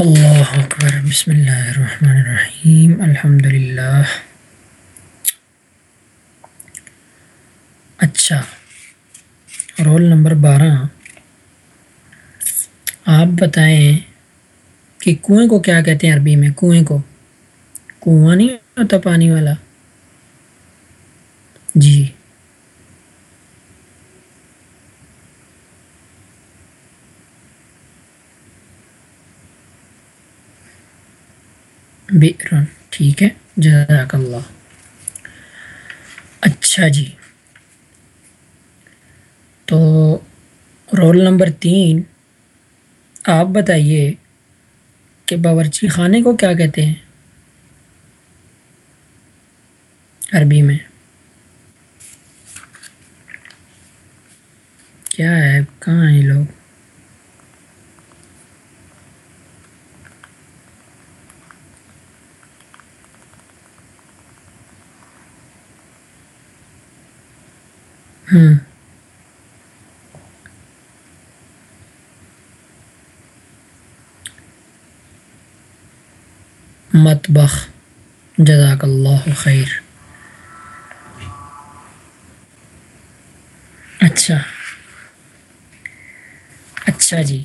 اللہ اکبر، بسم اللہ الرحمن الرحیم الحمد للہ اچھا رول نمبر بارہ۔ آپ بتائیں کہ کنویں کو کیا کہتے ہیں عربی میں؟ کنویں کو۔ کنواں نہیں ہوتا پانی والا؟ جی۔ بیرن ٹھیک ہے؟ جزاک اللہ۔ اچھا جی۔ تو رول نمبر تین، آپ بتائیے کہ باورچی خانے کو کیا کہتے ہیں؟ عربی میں۔ کیا ہے؟ کہاں ہیں لوگ؟ ہوں مطبخ. جزاک اللہ خیر اچھا. اچھا جی.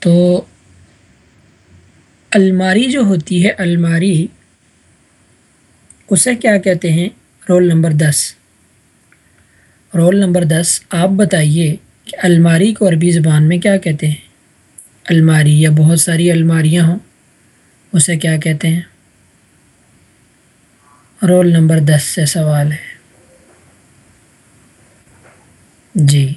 تو الماری جو ہوتی ہے، الماری، اسے کیا کہتے ہیں؟ رول نمبر دس۔ رول نمبر دس، آپ بتائیے کہ الماری کو عربی زبان میں کیا کہتے ہیں؟ الماری، یا بہت ساری الماریاں ہوں، اسے کیا کہتے ہیں؟ رول نمبر دس سے سوال ہے۔ جی۔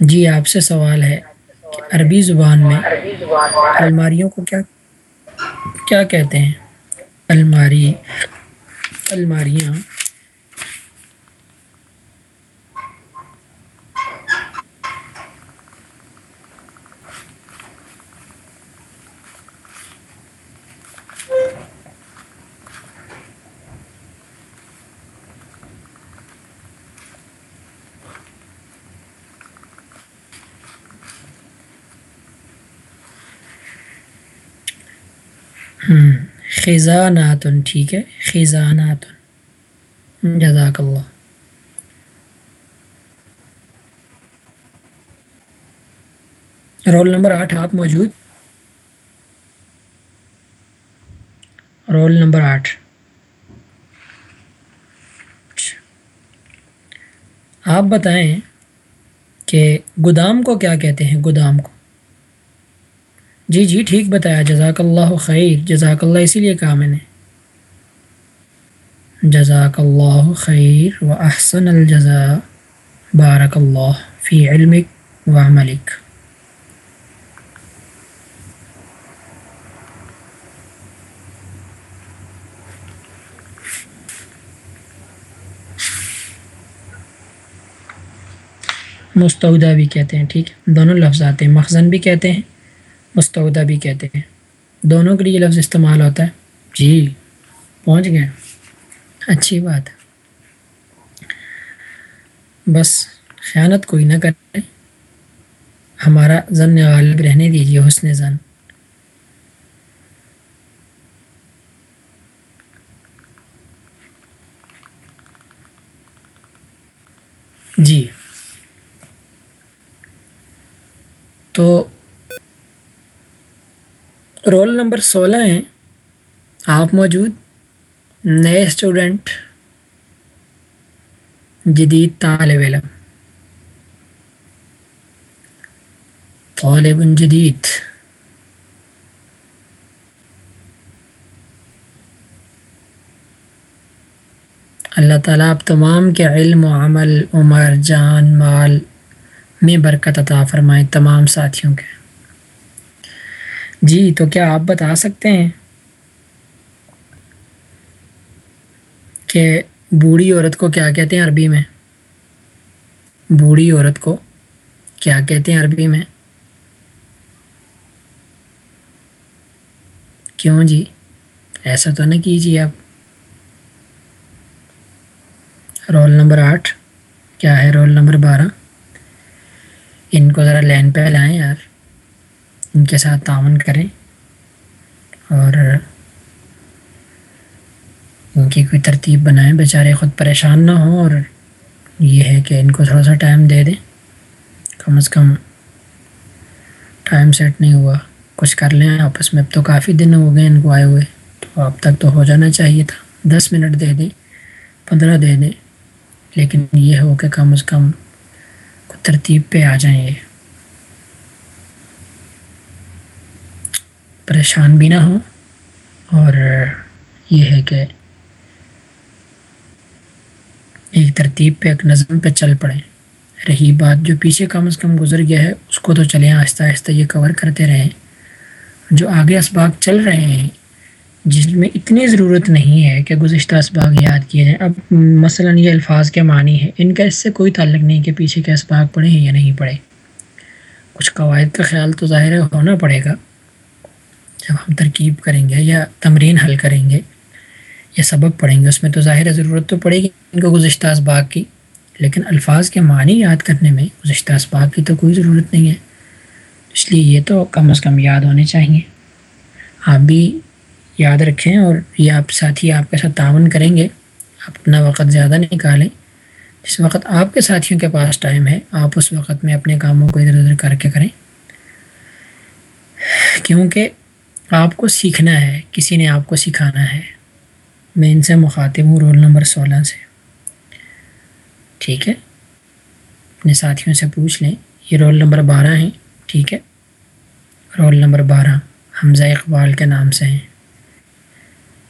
جی آپ سے سوال ہے کہ عربی زبان میں الماریوں کو کیا کیا کہتے ہیں؟ الماری الماریاں خزاناتن، ٹھیک ہے؟ خزاناتن۔ جزاک اللہ۔ رول نمبر آٹھ، آپ موجود؟ رول نمبر آٹھ۔ آپ بتائیں کہ گودام کو کیا کہتے ہیں؟ گودام کو۔ جی جی ٹھیک بتایا، جزاک اللہ خیر، جزاک اللہ، اسی لیے کہا میں نے۔ جزاک اللہ خیر و احسن الجزا بارک اللہ فی علمک و عملک۔ مستعودہ بھی کہتے ہیں، ٹھیک۔ ہے دونوں لفظ آتے ہیں، مخزن بھی کہتے ہیں۔ مستعودہ بھی کہتے ہیں۔ دونوں کے لیے لفظ استعمال ہوتا ہے۔ جی پہنچ گئے۔ اچھی بات۔ ہے بس خیانت کوئی نہ کرے۔ ہمارا ضن غالب رہنے دیجیے حسن زن جی۔ تو رول نمبر سولہ ہیں۔ آپ موجود۔ نئے اسٹوڈنٹ۔ جدید طالب علم۔ طالب جدید۔ اللہ تعالیٰ آپ تمام کے علم و عمل، عمر، جان، مال میں برکت عطا فرمائیں تمام ساتھیوں کے۔ جی تو کیا آپ بتا سکتے ہیں کہ بوڑھی عورت کو کیا کہتے ہیں عربی میں؟ بوڑھی عورت کو کیا کہتے ہیں عربی میں؟ کیوں جی؟ ایسا تو نہ کیجیے آپ۔ رول نمبر آٹھ، کیا ہے رول نمبر بارہ؟ ان کو ذرا لین پہ لائیں یار۔ ان کے ساتھ تعاون کریں اور ان کی کوئی ترتیب بنائیں۔ بیچارے خود پریشان نہ ہوں اور یہ ہے کہ ان کو تھوڑا سا ٹائم دے دیں۔ کم از کم ٹائم سیٹ نہیں ہوا۔ کچھ کر لیں آپس میں۔ اب تو کافی دن ہو گئے ان کو آئے ہوئے۔ تو اب تک تو ہو جانا چاہیے تھا۔ دس منٹ دے دیں، پندرہ دے دیں۔ لیکن یہ ہو کہ کم از کم ترتیب پہ آ جائیں یہ۔ پریشان بھی نہ ہوں۔ اور یہ ہے کہ ایک ترتیب پہ ایک نظم پہ چل پڑیں رہی بات جو پیچھے کم از کم گزر گیا ہے، اس کو تو چلیں آہستہ آہستہ یہ کور کرتے رہیں۔ جو آگے اسباق چل رہے ہیں، جس میں اتنی ضرورت نہیں ہے کہ گزشتہ اسباق یاد کیے جائیں۔ اب مثلا یہ الفاظ کے معنی ہے ان کا اس سے کوئی تعلق نہیں کہ پیچھے کے اسباق پڑھیں یا نہیں پڑھیں۔ کچھ قواعد کا خیال تو ظاہر ہونا پڑے گا۔ جب ہم ترکیب کریں گے یا تمرین حل کریں گے یا سبق پڑھیں گے، اس میں تو ظاہر ضرورت تو پڑے گی ان کو گزشتہ اسباق کی، لیکن الفاظ کے معنی یاد کرنے میں گزشتہ اسباق کی تو کوئی ضرورت نہیں ہے۔ اس لیے یہ تو کم از کم یاد ہونے چاہیے۔ آپ بھی یاد رکھیں اور یہ آپ ساتھی آپ کے ساتھ تعاون کریں گے۔ آپ اپنا وقت زیادہ نکالیں۔ جس وقت آپ کے ساتھیوں کے پاس ٹائم ہے، آپ اس وقت میں اپنے کاموں کو ادھر ادھر کر کے کریں۔ کیونکہ آپ کو سیکھنا ہے، کسی نے آپ کو سکھانا ہے۔ میں ان سے مخاطب ہوں رول نمبر سولہ سے۔ ٹھیک ہے؟ اپنے ساتھیوں سے پوچھ لیں۔ یہ رول نمبر بارہ ہیں، ٹھیک ہے؟ رول نمبر بارہ، حمزہ اقبال کے نام سے ہیں۔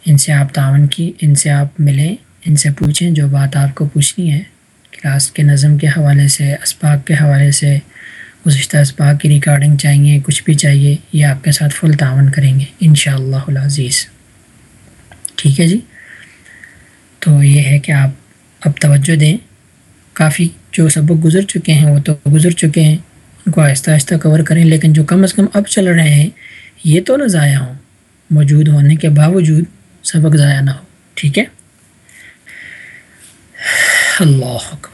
ان سے آپ تعاون کی، ان سے آپ ملیں، ان سے پوچھیں جو بات آپ کو پوچھنی ہے۔ کلاس کے نظم کے حوالے سے، اسباق کے حوالے سے گزشتہ اسباق کی ریکارڈنگ چاہیے، کچھ بھی چاہیے، یہ آپ کے ساتھ فل تعاون کریں گے ان شاء اللہ العزیز۔ ٹھیک ہے جی؟ تو یہ ہے کہ آپ اب توجہ دیں۔ کافی جو سبق گزر چکے ہیں، وہ تو گزر چکے ہیں۔ ان کو آہستہ آہستہ کور کریں، لیکن جو کم از کم اب چل رہے ہیں، یہ تو نہ ضائع ہوں۔ موجود ہونے کے باوجود سبق ضائع نہ ہو۔ ٹھیک ہے؟ اللہ اکبر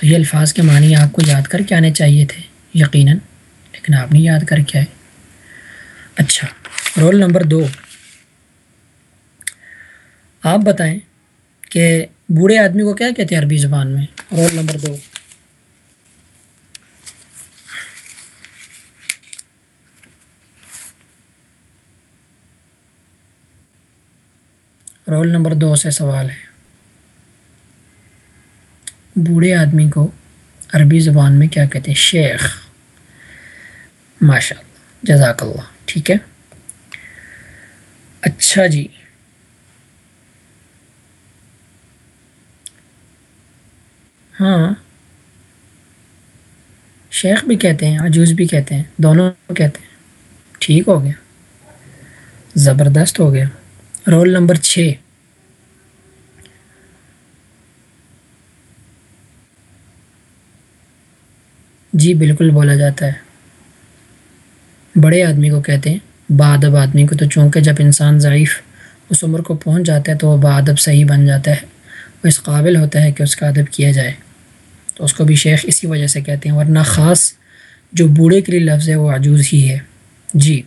تو یہ الفاظ کے معنی آپ کو یاد کر کے آنے چاہیے تھے، یقیناً، لیکن آپ نے یاد کر کے آئے۔ اچھا رول نمبر دو۔ آپ بتائیں کہ بوڑھے آدمی کو کیا کہتے ہیں عربی زبان میں؟ رول نمبر دو۔ رول نمبر دو سے سوال ہے۔ بوڑھے آدمی کو عربی زبان میں کیا کہتے ہیں؟ شیخ۔ ماشاء اللہ، جزاک اللہ، ٹھیک ہے؟ اچھا جی۔ ہاں۔ شیخ بھی کہتے ہیں، عجوز بھی کہتے ہیں، دونوں کہتے ہیں۔ ٹھیک ہو گیا۔ زبردست ہو گیا۔ رول نمبر چھ۔ جی بالکل بولا جاتا ہے۔ بڑے آدمی کو کہتے ہیں بادب آدمی کو تو چونکہ جب انسان ضعیف اس عمر کو پہنچ جاتا ہے تو وہ بادب صحیح بن جاتا ہے۔ وہ اس قابل ہوتا ہے کہ اس کا ادب کیا جائے۔ تو اس کو بھی شیخ اسی وجہ سے کہتے ہیں، ورنہ خاص جو بوڑھے کے لیے لفظ ہے وہ عجوز ہی ہے۔ جی۔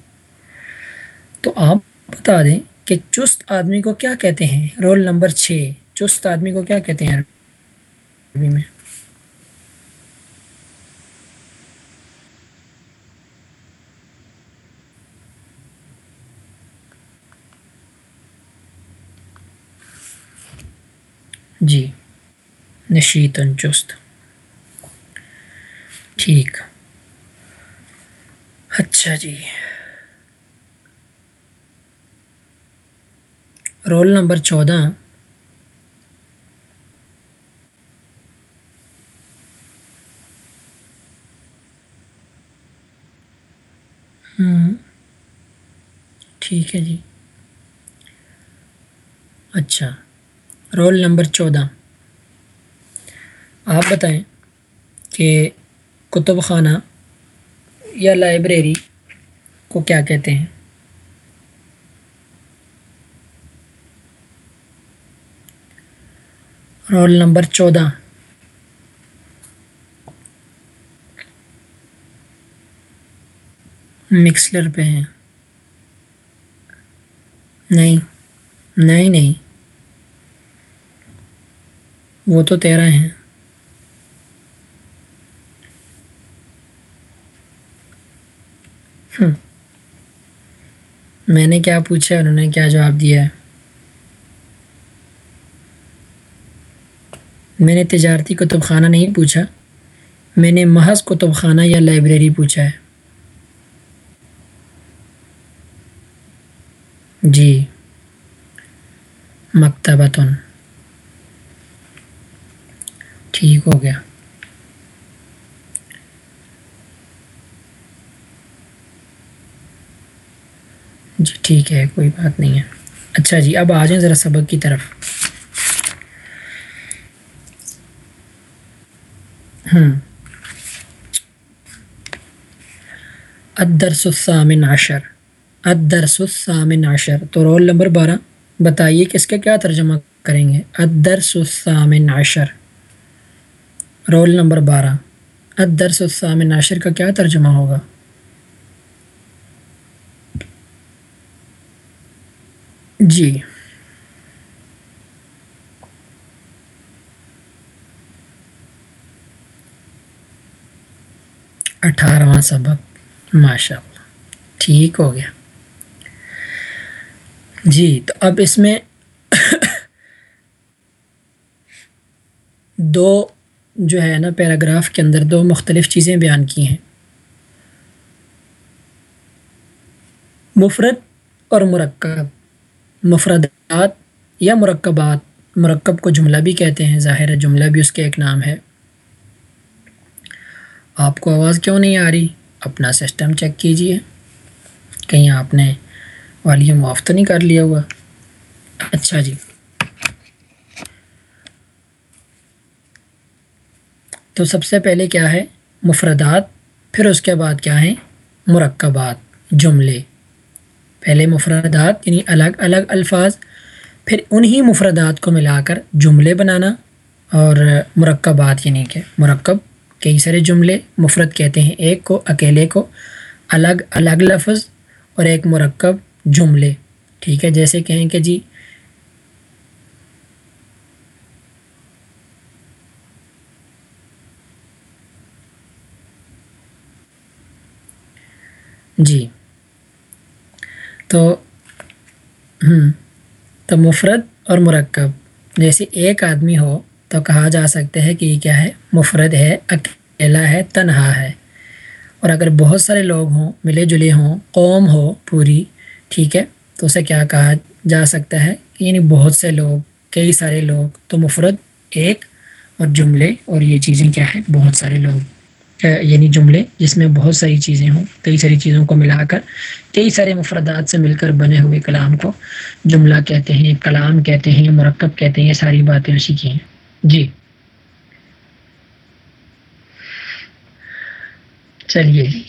تو آپ بتا دیں کہ چست آدمی کو کیا کہتے ہیں؟ رول نمبر چھ۔ چست آدمی کو کیا کہتے ہیں؟ عربی میں۔ جی نشیتن چست۔ ٹھیک۔ اچھا جی۔ رول نمبر چودہ۔ ٹھیک ہے جی۔ اچھا۔ رول نمبر چودہ۔ آپ بتائیں کہ کتب خانہ یا لائبریری کو کیا کہتے ہیں؟ رول نمبر چودہ۔ مکسلر پہ ہیں۔ نہیں نہیں نہیں۔ وہ تو تیرہ ہیں۔ میں نے کیا پوچھا انہوں نے کیا جواب دیا۔ ہے میں نے تجارتی کتب خانہ نہیں پوچھا۔ میں نے محض کتب خانہ یا لائبریری پوچھا ہے۔ جی۔ مکتبتن ٹھیک ہو گیا جی ٹھیک ہے کوئی بات نہیں ہے اچھا جی اب آ جائیں ذرا سبق کی طرف ہوں ادرس الثامن عشر. ادرس الثامن عشر. تو رول نمبر بارہ. بتائیے کہ اس کا کیا ترجمہ کریں گے؟ ادرس الثامن عشر. رول نمبر بارہ۔ ادرس الثامن۔ عشر کا کیا ترجمہ ہوگا؟ جی۔ اٹھارہواں سبق۔ ماشاء اللہ ٹھیک ہو گیا۔ جی تو اب اس میں دو جو ہے نا پیراگراف کے اندر دو مختلف چیزیں بیان کی ہیں۔ مفرد اور مرکب۔ مفردات یا مرکبات۔ مرکب کو جملہ بھی کہتے ہیں، ظاہر جملہ بھی اس کے ایک نام ہے۔ آپ کو آواز کیوں نہیں آ رہی؟ اپنا سسٹم چیک کیجیے۔ کہیں آپ نے والیوم معاف تو نہیں کر لیا ہوا؟ اچھا جی۔ تو سب سے پہلے کیا ہے؟ مفردات، پھر اس کے بعد کیا ہیں؟ مرکبات، جملے۔ پہلے مفردات یعنی الگ الگ الفاظ، پھر انہی مفردات کو ملا کر جملے بنانا اور مرکبات یعنی کہ مرکب، کئی سارے جملے مفرد کہتے ہیں، ایک کو، اکیلے کو، الگ الگ لفظ اور ایک مرکب جملے۔ ٹھیک ہے، جیسے کہیں کہ جی جی۔ تو تو مفرد اور مرکب، جیسے ایک آدمی ہو تو کہا جا سکتا ہے کہ یہ کیا ہے؟ مفرد ہے، اکیلا ہے، تنہا ہے۔ اور اگر بہت سارے لوگ ہوں، ملے جلے ہوں، قوم ہو پوری، ٹھیک ہے؟ تو اسے کیا کہا جا سکتا ہے؟ یعنی بہت سے لوگ، کئی سارے لوگ، تو مفرد ایک اور جملے اور یہ چیزیں کیا ہیں؟ بہت سارے لوگ۔ یعنی جملے، جس میں بہت ساری چیزیں ہوں، کئی ساری چیزوں کو ملا کر، کئی سارے مفردات سے مل کر بنے ہوئے کلام کو جملہ کہتے ہیں، کلام کہتے ہیں، مرکب کہتے ہیں، یہ ساری باتیں اسی کی ہیں۔ جی۔ چلیے۔ جی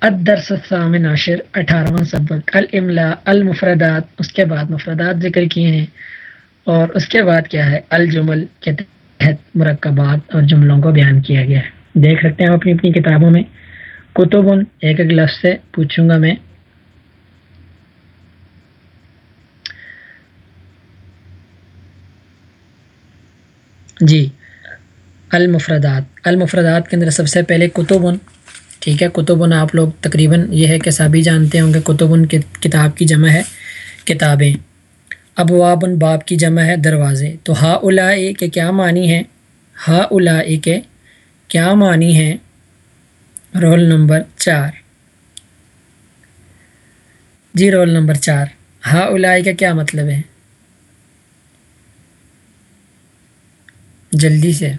ادرس الثامن عشر، اٹھارہواں سبق، الاملا، المفردات، اس کے بعد مفردات ذکر کیے ہیں، اور اس کے بعد کیا ہے؟ الجمل، کہتے تحت مرکبات اور جملوں کو بیان کیا گیا ہے۔ دیکھ سکتے ہیں اپنی اپنی کتابوں میں۔ کتب ایک ایک لفظ سے پوچھوں گا میں۔ جی المفردات۔ المفردات کے اندر سب سے پہلے کتب ٹھیک ہے؟ کتب آپ لوگ تقریباً یہ ہے کہ سبھی جانتے ہوں گے، کتب کتاب کی جمع ہے، کتابیں۔ ابواب باب کی جمع ہے دروازے۔ تو ہا الا کے کیا معنی ہے ہا الا کے کیا معنی ہے رول نمبر چار۔ جی رول نمبر چار۔ ہا الا کا کیا مطلب ہے؟ جلدی سے۔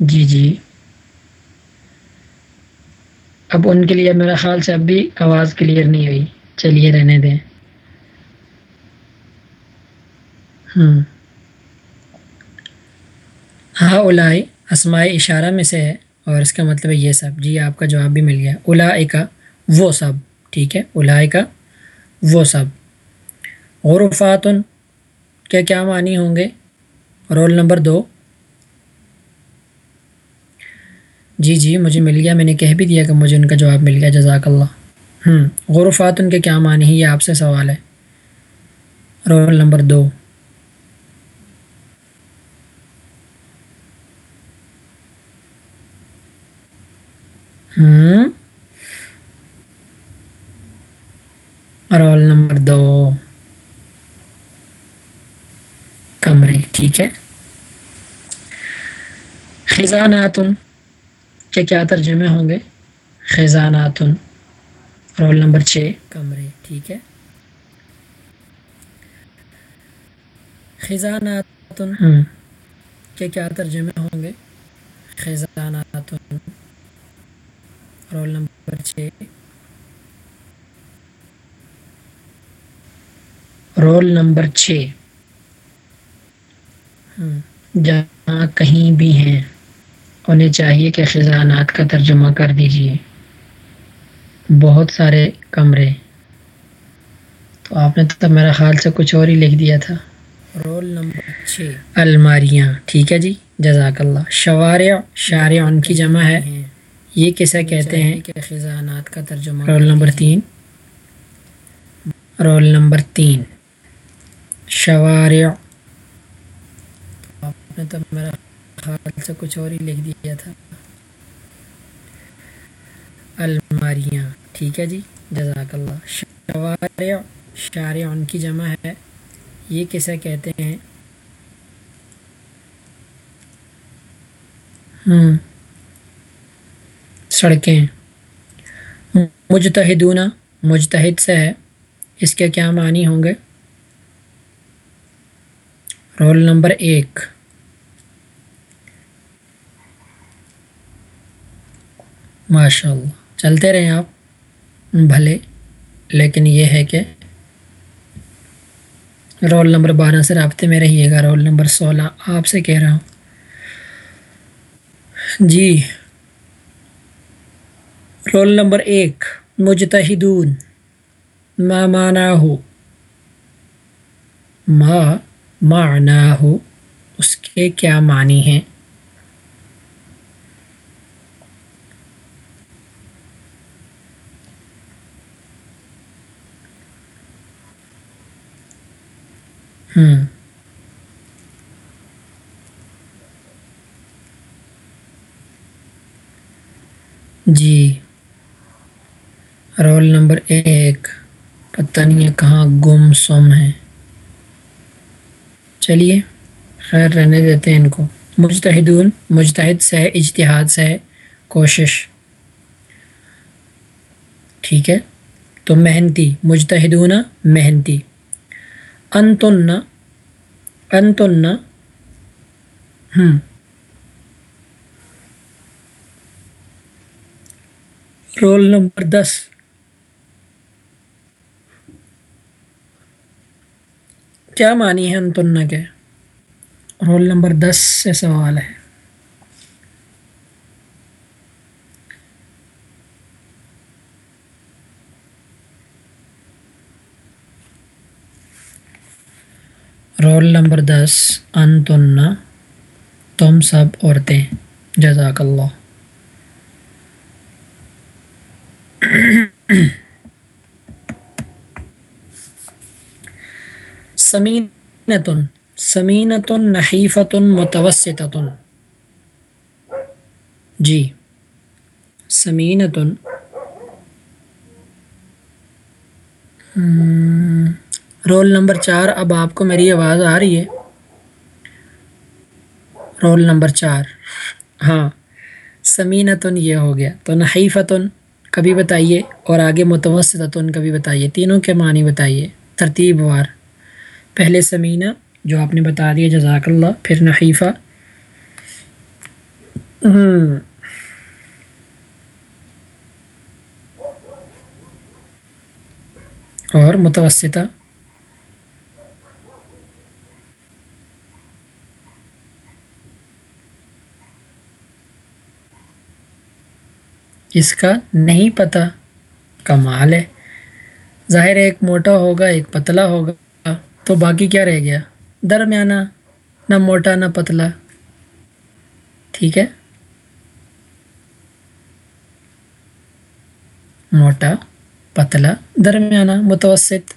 جی جی۔ اب ان کے لیے میرا خیال سے اب بھی آواز کلیئر نہیں ہوئی۔ چلیے، رہنے دیں۔ ہوں ہاں اولائی اسماء اشارہ میں سے ہے۔ اور اس کا مطلب ہے یہ سب۔ جی آپ کا جواب بھی مل گیا۔ الا وہ سب۔ ٹھیک ہے الا وہ سب۔ غرفاتن کے کیا معنی ہوں گے؟ رول نمبر دو۔ جی جی مجھے مل گیا، میں نے کہہ بھی دیا کہ مجھے ان کا جواب مل گیا، جزاک اللہ۔ ہوں غرفات ان کے کیا معنی ہے یہ آپ سے سوال ہے۔ رول نمبر دو۔ ہوں رول نمبر دو۔ کمرے، ٹھیک ہے۔ خزاناتن کے کیا ترجمے ہوں گے؟ خزاناتن رول نمبر چھ کمرے ٹھیک ہے؟ خزاناتن کے کیا ترجمے ہوں گے؟ خزاناتن رول نمبر چھ۔ رول نمبر چھ۔ جہاں کہیں بھی ہیں۔ انہیں چاہیے کہ خزانات کا ترجمہ کر دیجیے۔ بہت سارے کمرے۔ تو آپ نے تو میرا خیال سے کچھ اور ہی لکھ دیا تھا۔ رول نمبر چھ۔ الماریاں۔ ٹھیک ہے جی؟ جزاک اللہ۔ شوارع شارع ان کی جمع ہے۔ یہ کیسا کہتے ہیں؟ کہ خزانات کا ترجمہ رول نمبر تین۔ رول نمبر تین۔ شوارع۔ آپ نے تو میرا خیال سے کچھ اور ہی لکھ دیا تھا۔ الماریاں، ٹھیک ہے جی؟ جزاک اللہ۔ شوارع شارع ان کی جمع ہے۔ یہ کیسے کہتے ہیں؟ سڑکیں۔ مجتہدون مجتہد سے ہے۔ اس کے کیا معنی ہوں گے؟ رول نمبر ایک۔ ماشاء اللہ چلتے رہیں آپ، بھلے، لیکن یہ ہے کہ رول نمبر بارہ سے رابطے میں رہیے گا۔ رول نمبر سولہ، آپ سے کہہ رہا ہوں۔ جی رول نمبر ایک، مجتہدون، ما مانا ہو ما معنی ہو اس کے کیا معنی ہیں؟ Hmm. جی. رول نمبر ایک. پتہ نہیں ہے کہاں گم سم ہے چلیے، خیر رہنے دیتے ہیں ان کو. مجتہدون، مجتہد سے اجتہاد سے ہے. کوشش. ٹھیک ہے؟ تو محنتی مجتہدون محنتی انتن انتن ہوں رول نمبر دس کیا معنی ہے انتن کے رول نمبر دس سے سوال ہے رول نمبر دس انتن تم سب عورتیں۔ جزاک اللہ۔ سمینتن سمینتن، نحیفتن، متوسطتن۔ جی۔ سمینتن۔ رول نمبر چار اب آپ کو میری آواز آ رہی ہے۔ رول نمبر چار ہاں۔ سمینتن یہ ہو گیا۔ تو نحیفتن، کبھی بتائیے۔ اور آگے متوسطن کبھی بتائیے۔ تینوں کے معنی بتائیے۔ ترتیب وار۔ پہلے سمینہ، جو آپ نے بتا دیا، جزاک اللہ۔ پھر نحیفہ۔ اور متوسطہ۔ جس کا نہیں پتہ، کمال ہے۔ ظاہر ایک موٹا ہوگا، ایک پتلا ہوگا، تو باقی کیا رہ گیا؟ درمیانہ نہ موٹا نہ پتلا۔ ٹھیک ہے؟ موٹا، پتلا، درمیانہ، متوسط۔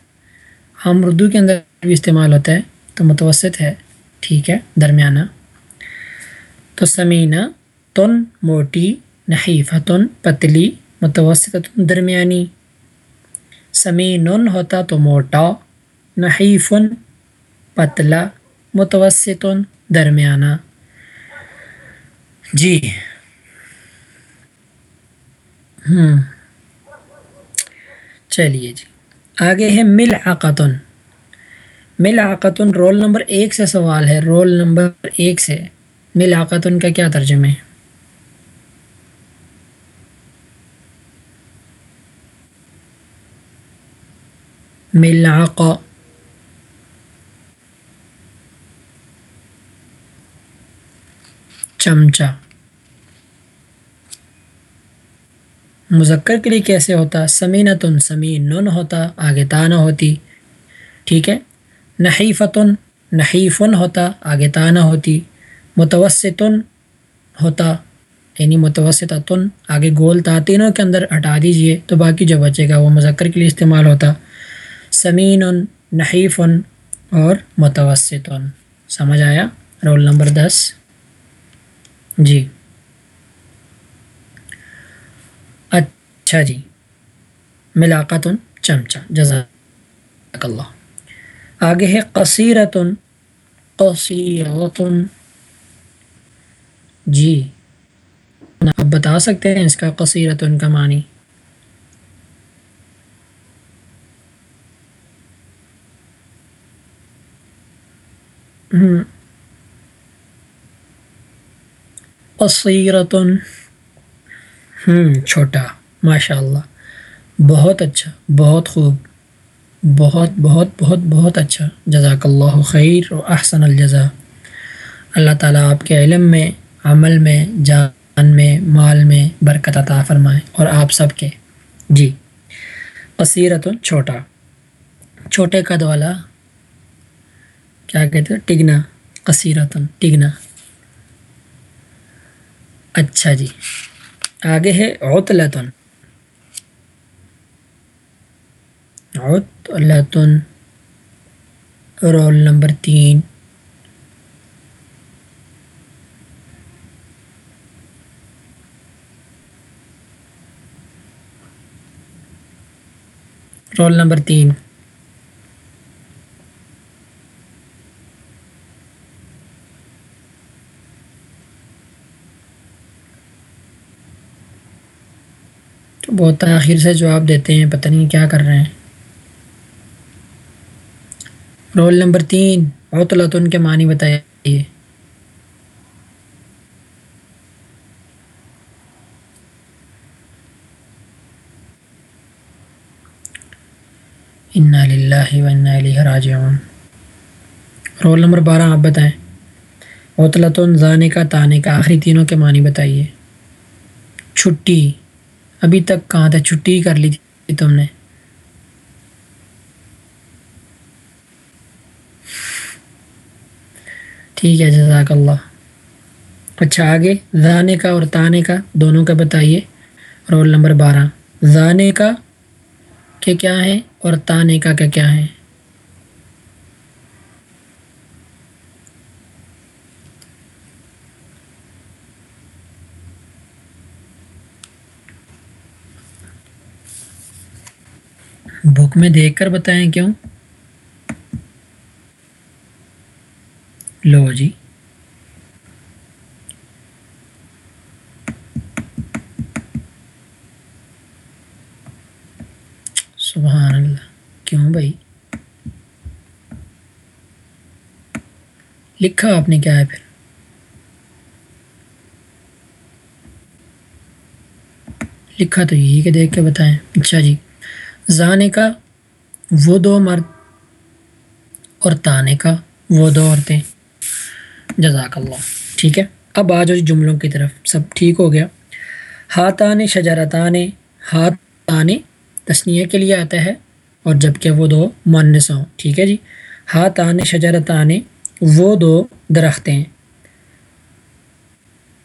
ہم اردو کے اندر بھی استعمال ہوتا ہے، تو متوسط ہے۔ ٹھیک ہے، درمیانہ۔ تو سمینہ، تن، موٹی نحیفتن پتلی متوسط درمیانی۔ سمین ہوتا تو موٹا، نحیفن پتلا متوسط درمیانہ جی۔ ہوں چلیے جی۔ آگے ہے مل عقتن مل عقتن رول نمبر ایک سے سوال ہے، رول نمبر ایک سے۔ مل عقتن کا کیا ترجمہ ہے؟ ملعقہ چمچہ مذکر کے لیے کیسے ہوتا؟ سمینتن، سمین نن ہوتا، آگے تانہ ہوتی. ٹھیک ہے؟ نحیفتن، نحیفن ہوتا، آگے تانہ ہوتی. متوسطن ہوتا یعنی متوسطن آگے گول تا تینوں کے اندر ہٹا دیجیے تو باقی جو بچے گا وہ مذکر کے لیے استعمال ہوتا. سمین، نحیف اور متوسط۔ سمجھ آیا؟ رول نمبر دس۔ جی۔ اچھا جی۔ ملاقات چمچہ جزاک اللہ۔ آگے ہے قصیرتن قصیرتن جی۔ آپ بتا سکتے ہیں اس کا قصیرتن کا معنی؟ قصیرتن. ہوں چھوٹا ماشاء اللہ بہت اچھا بہت خوب. بہت بہت بہت بہت اچھا. جزاک اللہ خیر و احسن الجزا اللہ تعالیٰ آپ کے علم میں، عمل میں، جان میں، مال میں برکت عطا فرمائے اور آپ سب کے. جی. قصیرت چھوٹا. چھوٹے قد والا کیا کہتے ہیں؟ ٹگنا قصیرتن ٹگنا۔ اچھا جی۔ آگے ہے عطلتن عطلتن رول نمبر تین۔ رول نمبر تین۔ بہت تاخیر سے جواب دیتے ہیں، پتہ نہیں کیا کر رہے ہیں۔ رول نمبر تین عطلتن کے معنی بتائیے۔ انا للہ و انا الیہ راجعون۔ رول نمبر بارہ، آپ بتائیں۔ عطلتن زانے کا، تانے کا، آخری تینوں کے معنی بتائیے۔ چھٹی۔ ابھی تک کہاں تھا؟ چھٹی کر لی تھی تم نے۔ ٹھیک ہے، جزاک اللہ۔ اچھا آگے۔ زانے کا اور تانے کا دونوں کا بتائیے۔ رول نمبر بارہ۔ زانے کا کہ کیا ہے اور تانے کا کہ کیا ہے؟ بک میں دیکھ کر بتائیں کیوں؟ لو جی۔ سبحان اللہ، کیوں بھائی؟ لکھا آپ نے کیا ہے پھر؟ لکھا تو یہی کہ دیکھ کے بتائیں۔ اچھا جی۔ زانے کا، وہ دو مرد اور تانے کا، وہ دو عورتیں۔ جزاک اللہ۔ ٹھیک ہے؟ اب آ جاؤ جملوں کی طرف۔ سب ٹھیک ہو گیا۔ ہاتان شجرتان، ہاتان تسنیہ کے لیے آتا ہے اور جبکہ وہ دو منس ہوں۔ ٹھیک ہے جی؟ ہاتھ ہاتان شجرتان، وہ دو درختیں۔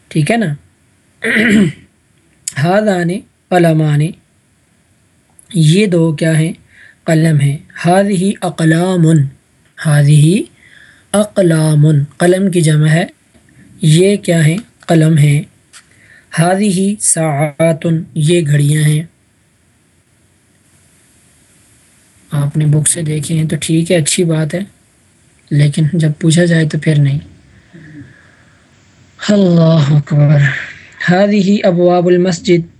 ٹھیک ہے نا؟ ہادان قلمان یہ دو کیا ہیں؟ قلم ہیں۔ ہاد ہی اقلام ہاد ہی اقلام۔ قلم کی جمع ہے۔ یہ کیا ہیں؟ قلم ہیں۔ ہاد ہی ساعتن یہ گھڑیاں ہیں۔ آپ نے بک سے دیکھے ہیں تو ٹھیک ہے، اچھی بات ہے۔ لیکن جب پوچھا جائے تو پھر نہیں۔ اللہ اکبر۔ ہادی ہی ابواب المسجد۔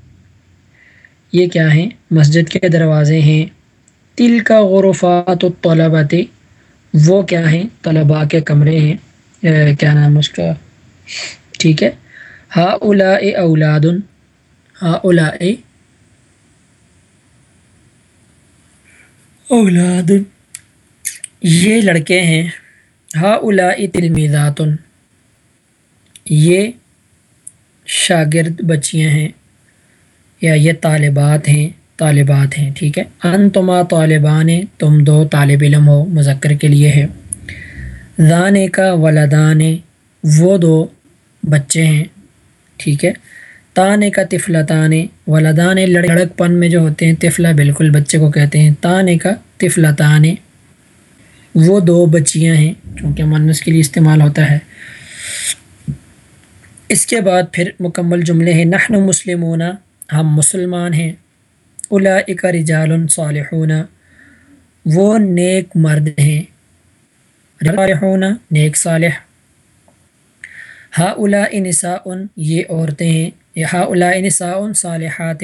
یہ کیا ہیں؟ مسجد کے دروازے ہیں۔ تل کا غرفات و طلبات وہ کیا ہیں؟ طلباء کے کمرے ہیں۔ کیا نام اس کا؟ ٹھیک ہے۔ ہا اولا اولاد ہا اولا اولاد یہ لڑکے ہیں۔ ہا اولا تلمیزات یہ شاگرد بچیاں ہیں۔ یا یہ طالبات ہیں طالبات ہیں، ٹھیک ہے؟ ان تما طالبان، تم دو طالب علم ہو، مذکر کے لیے ہے۔ دانے کا ولادان وہ دو بچے ہیں، ٹھیک ہے؟ تانے کا طفلا تانے ولادان لڑک پن میں جو ہوتے ہیں، طفلہ بالکل بچے کو کہتے ہیں۔ تانے کا طفلا تانے وہ دو بچیاں ہیں، چونکہ منس کے لیے استعمال ہوتا ہے۔ اس کے بعد پھر مکمل جملے ہیں۔ نحن مسلمون ہم مسلمان ہیں۔ الا رجال صالحون۔ وہ نیک مرد ہیں۔ نیک صالح۔ ہا الا نساء یہ عورتیں ہیں۔ ہا الا نساء صالحات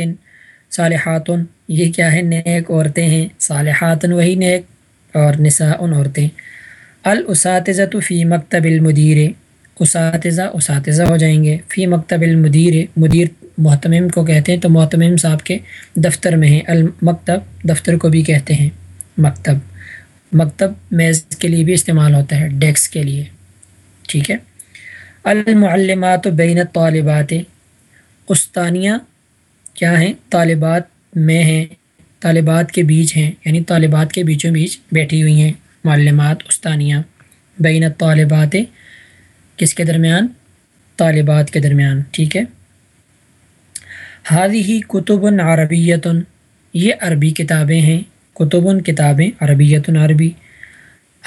صالحات یہ کیا ہے نیک عورتیں ہیں۔ صالحات وہی نیک اور نساء عورتیں۔ الاساتذہ فی مکتب المدیر۔ اساتذہ اساتذہ ہو جائیں گے۔ فی مکتب المدیر، مدیر محتمم کو کہتے ہیں، تو محتمم صاحب کے دفتر میں ہیں، المکتب دفتر کو بھی کہتے ہیں، مکتب۔ مکتب میز کے لیے بھی استعمال ہوتا ہے ڈیکس کے لیے۔ ٹھیک ہے۔ المعلمات بین طالبات استانیہ کیا ہیں؟ طالبات میں ہیں، طالبات کے بیچ ہیں یعنی طالبات کے بیچوں بیچ بیٹھی ہوئی ہیں معلمات، استانیہ۔ بین طالبات کس کے درمیان؟ طالبات کے درمیان۔ ٹھیک ہے۔ ہادی ہی کتب عربیت یہ عربی کتابیں ہیں کتب کتابیں عربیت عربی۔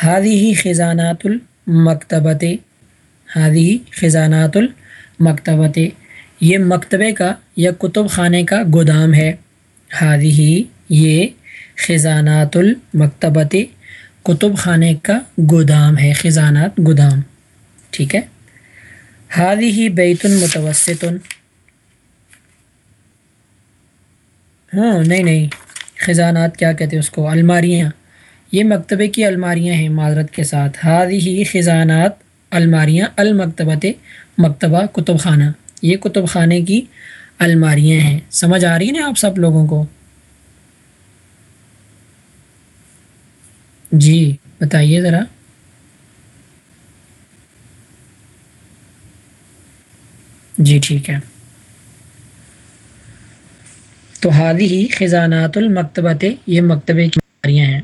ہادی ہی خزانات المکتبت ہادی ہی خزانات المکتبت یہ مکتبے کا یا کتب خانے کا گودام ہے۔ ہادی ہی یہ خزانات المکتبت کتب خانے کا گودام ہے، خزانات گودام۔ ٹھیک ہے؟ ہادی ہی بیت المتوسط ہاں نہیں نہیں۔ خزانات کیا کہتے ہیں اس کو؟ الماریاں۔ یہ مکتبے کی الماریاں ہیں معذرت کے ساتھ۔ ہادی ہی خزانات، الماریاں المکتبت مکتبہ کتب خانہ یہ کتب خانے کی الماریاں ہیں۔ سمجھ آ رہی ہیں آپ سب لوگوں کو؟ جی بتائیے ذرا۔ جی ٹھیک ہے۔ تو حالی ہی خزانات المکتبت یہ مکتبے کی بیماریاں ہیں۔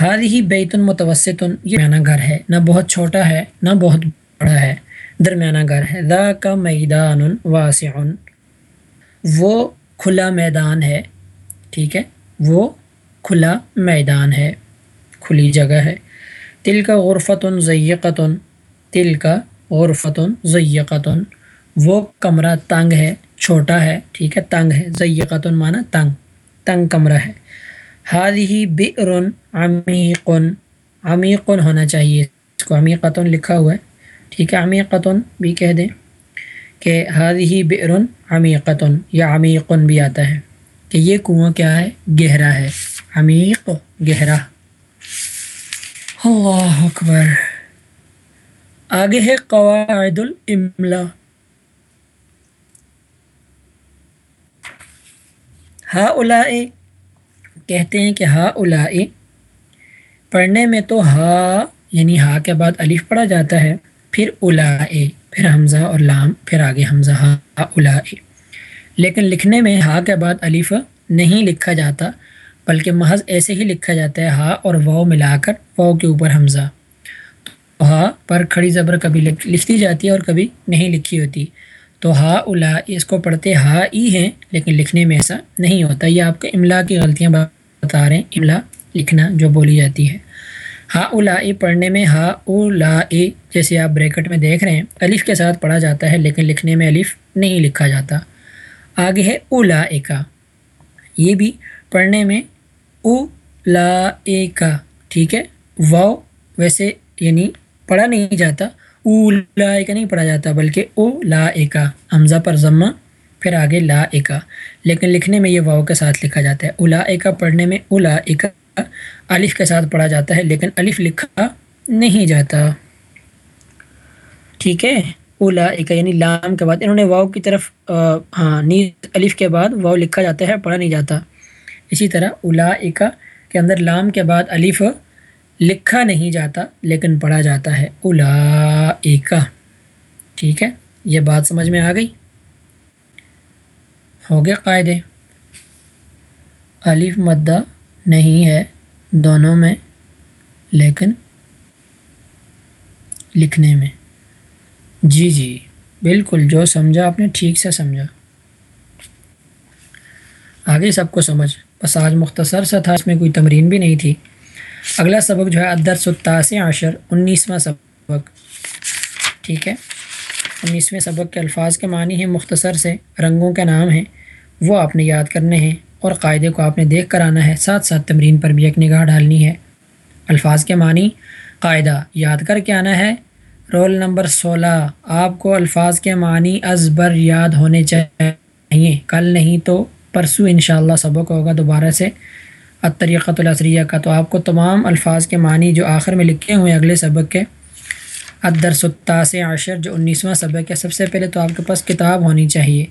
حالی ہی بیت المتوسط یہ درمیانہ گھر ہے۔ نہ بہت چھوٹا ہے، نہ بہت بڑا ہے، درمیانہ گھر ہے۔ دا کا میدان واسع۔ وہ کھلا میدان ہے، ٹھیک ہے؟ وہ کھلا میدان ہے، کھلی جگہ ہے۔ تل کا غرفت ضیقتن تل کا غرفت ضیقتن وہ کمرہ تنگ ہے چھوٹا ہے، ٹھیک ہے، تنگ ہے، ضیقتن معنی تنگ تنگ کمرہ ہے۔ ہاد ہی بر عمیقن عمیقن ہونا چاہیے، اس کو عمیقتن لکھا ہوا ہے۔ ٹھیک ہے، عمیقتن بھی کہہ دیں کہ ہاد ہی بر عمیقتن یا عمیقن بھی آتا ہے کہ یہ کنواں کیا ہے؟ گہرا ہے۔ عمیق، گہرا۔ اللہ اکبر۔ آگے ہے قواعد الاملا ہا الا کہتے ہیں کہ ہا الا پڑھنے میں تو ہا یعنی ہا کے بعد الف پڑھا جاتا ہے، پھر الا پھر حمزہ اور لام، پھر آگے حمزہ ہا الا لیکن لکھنے میں ہا کے بعد الف نہیں لکھا جاتا، بلکہ محض ایسے ہی لکھا جاتا ہے، ہا اور واؤ ملا کر واؤ کے اوپر حمزہ۔ تو ہا پر کھڑی زبر کبھی لکھتی جاتی ہے اور کبھی نہیں لکھی ہوتی۔ تو ہا الا اس کو پڑھتے ہا ای ہیں، لیکن لکھنے میں ایسا نہیں ہوتا۔ یہ آپ کے املا کی غلطیاں بتا رہے ہیں۔ املا لکھنا جو بولی جاتی ہے۔ ہا الا پڑھنے میں ہا اولا اے جیسے آپ بریکٹ میں دیکھ رہے ہیں، الف کے ساتھ پڑھا جاتا ہے، لیکن لکھنے میں الف نہیں لکھا جاتا۔ آگے ہے اولا اے کا۔ یہ بھی پڑھنے میں او لا اے کا، ٹھیک ہے؟ واؤ ویسے یعنی پڑھا نہیں جاتا۔ او کا نہیں پڑھا جاتا، بلکہ او لا اے حمزہ پر ضمہ، پھر آگے لا اے لیکن لکھنے میں یہ واؤ کے ساتھ لکھا جاتا ہے۔ اولا اے پڑھنے میں اولا الف کے ساتھ پڑھا جاتا ہے، لیکن الف لکھا نہیں جاتا۔ ٹھیک ہے؟ اولا ایک یعنی لام کے بعد۔ انہوں نے واؤ کی طرف ہاں نیز الف کے بعد واؤ لکھا جاتا ہے، پڑھا نہیں جاتا۔ اسی طرح اولا ایکا کے اندر لام کے بعد الف لکھا نہیں جاتا لیکن پڑھا جاتا ہے۔ اولا ایکا ٹھیک ہے، یہ بات سمجھ میں آ گئی؟ ہو گئے قاعدے۔ الف مدہ نہیں ہے دونوں میں، لیکن لکھنے میں۔ جی جی۔ بالکل، جو سمجھا آپ نے ٹھیک سے سمجھا۔ آگے سب کو سمجھ۔ بس آج مختصر سا تھا، اس میں کوئی تمرین بھی نہیں تھی۔ اگلا سبق جو ہے ادر ستاس عشر، انیسواں سبق۔ ٹھیک ہے؟ انیسویں سبق کے الفاظ کے معنی ہیں مختصر سے، رنگوں کے نام ہیں، وہ آپ نے یاد کرنے ہیں اور قاعدے کو آپ نے دیکھ کر آنا ہے، ساتھ ساتھ تمرین پر بھی ایک نگاہ ڈالنی ہے۔ الفاظ کے معنی قاعدہ یاد کر کے آنا ہے۔ رول نمبر سولہ آپ کو الفاظ کے معنی ازبر یاد ہونے چاہیے۔ کل نہیں تو پرسوں انشاءاللہ سبق ہوگا دوبارہ سے۔ اطریقۃ الاسریہ کا۔ تو آپ کو تمام الفاظ کے معنی جو آخر میں لکھے ہوئے اگلے سبق کے ادر ستاس عشر، جو انیسواں سبق ہے، سب سے پہلے تو آپ کے پاس کتاب ہونی چاہیے۔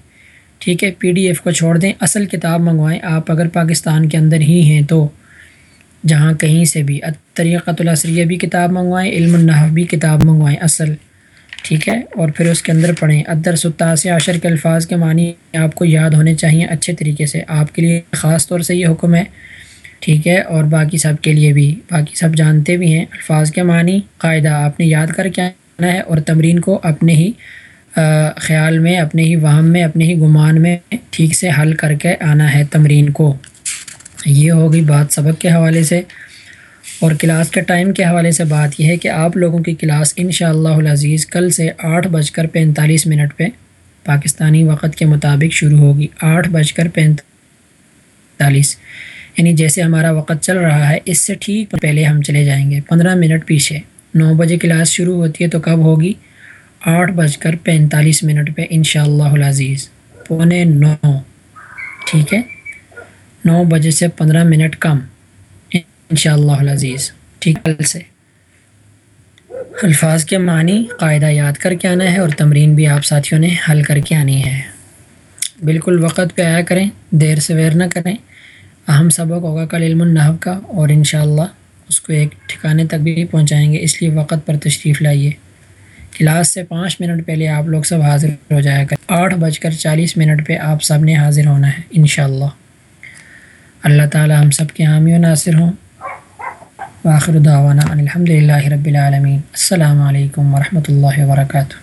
ٹھیک ہے، پی ڈی ایف کو چھوڑ دیں، اصل کتاب منگوائیں۔ آپ اگر پاکستان کے اندر ہی ہیں تو جہاں کہیں سے بھی طریقۃ الاسریہ بھی کتاب منگوائیں، علم النحف بھی کتاب منگوائیں، اصل۔ ٹھیک ہے، اور پھر اس کے اندر پڑھیں۔ ادر ستاس عشر کے الفاظ کے معنی آپ کو یاد ہونے چاہیے اچھے طریقے سے۔ آپ کے لیے خاص طور سے یہ حکم ہے ٹھیک ہے؟ اور باقی سب کے لیے بھی، باقی سب جانتے بھی ہیں۔ الفاظ کے معنی، قاعدہ، آپ نے یاد کر کے آنا ہے اور تمرین کو اپنے ہی خیال میں، اپنے ہی وہم میں، اپنے ہی گمان میں ٹھیک سے حل کر کے آنا ہے تمرین کو۔ یہ ہوگی بات سبق کے حوالے سے۔ اور کلاس کے ٹائم کے حوالے سے بات یہ ہے کہ آپ لوگوں کی کلاس ان شاء اللہ عزیز کل سے آٹھ بج کر پینتالیس منٹ پہ پاکستانی وقت کے مطابق شروع ہوگی۔ آٹھ بج کر پینتالیس۔ یعنی جیسے ہمارا وقت چل رہا ہے، اس سے ٹھیک پہلے ہم چلے جائیں گے۔ پندرہ منٹ پیچھے۔ نو بجے کلاس شروع ہوتی ہے تو کب ہوگی؟ آٹھ بج کر پینتالیس منٹ پہ ان شاء اللہ عزیز پونے نو۔ ٹھیک ہے؟ نو بجے سے پندرہ منٹ کم۔ ان شاء اللہ عزیز ٹھیک۔ کل سے۔ الفاظ کے معنی، قاعدہ یاد کر کے آنا ہے اور تمرین بھی آپ ساتھیوں نے حل کر کے آنی ہے۔ بالکل وقت پہ آیا کریں، دیر سے ویر نہ کریں۔ اہم سبق ہوگا کل علم النحب کا اور انشاءاللہ اس کو ایک ٹھکانے تک بھی پہنچائیں گے، اس لیے وقت پر تشریف لائیے۔ کلاس سے پانچ منٹ پہلے آپ لوگ سب حاضر ہو جایا کر آٹھ بج کر چالیس منٹ پہ آپ سب نے حاضر ہونا ہے، انشاءاللہ۔ اللہ تعالی ہم سب کے حامی و ناصر ہوں۔ واخر دعوانا الحمد للہ رب العالمین۔ السلام علیکم ورحمۃ اللہ وبرکاتہ۔